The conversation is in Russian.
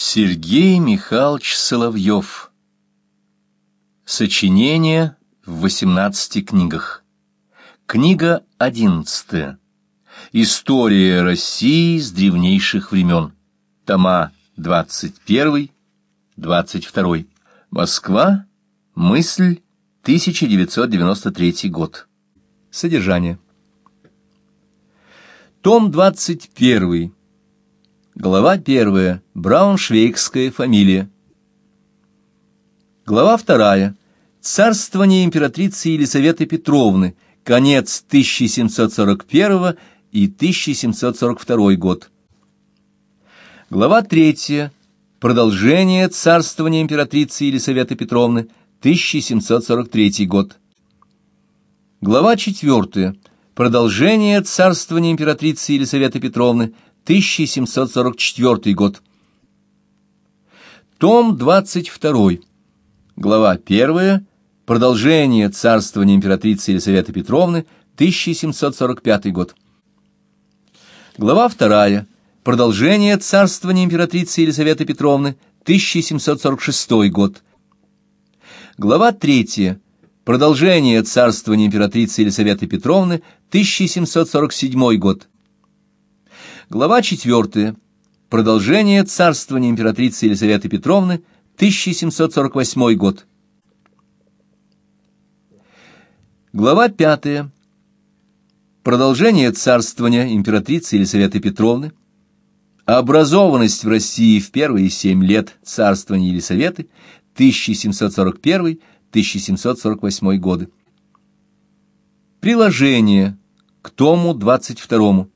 Сергей Михайлович Соловьев. Сочинение в 18 книгах. Книга одиннадцатая. История России с древнейших времен. Тома 21 22 Москва. Мысль. 1993 год. Содержание. Том 21 Глава первая. Брауншвейгская фамилия. Глава вторая. Царствование императрицы Елизаветы Петровны. Конец 1741 и 1742 год. Глава третья. Продолжение царствования императрицы Елизаветы Петровны. 1743 год. Глава четвертая. Продолжение царствования императрицы Елизаветы Петровны. 1744 год. Том 22. Глава 1. Продолжение царствования императрицы Елизаветы Петровны, 1745 год. Глава 2. Продолжение царствования императрицы Елизаветы Петровны, 1746 год. Глава 3. Продолжение царствования императрицы Елизаветы Петровны, 1747 год. Глава 4. Продолжение царствования императрицы Елизаветы Петровны, 1748 год. Глава 5. Продолжение царствования императрицы Елизаветы Петровны. Образованность в России в первые семь лет царствования Елизаветы, 1741-1748 годы. Приложение к тому 22.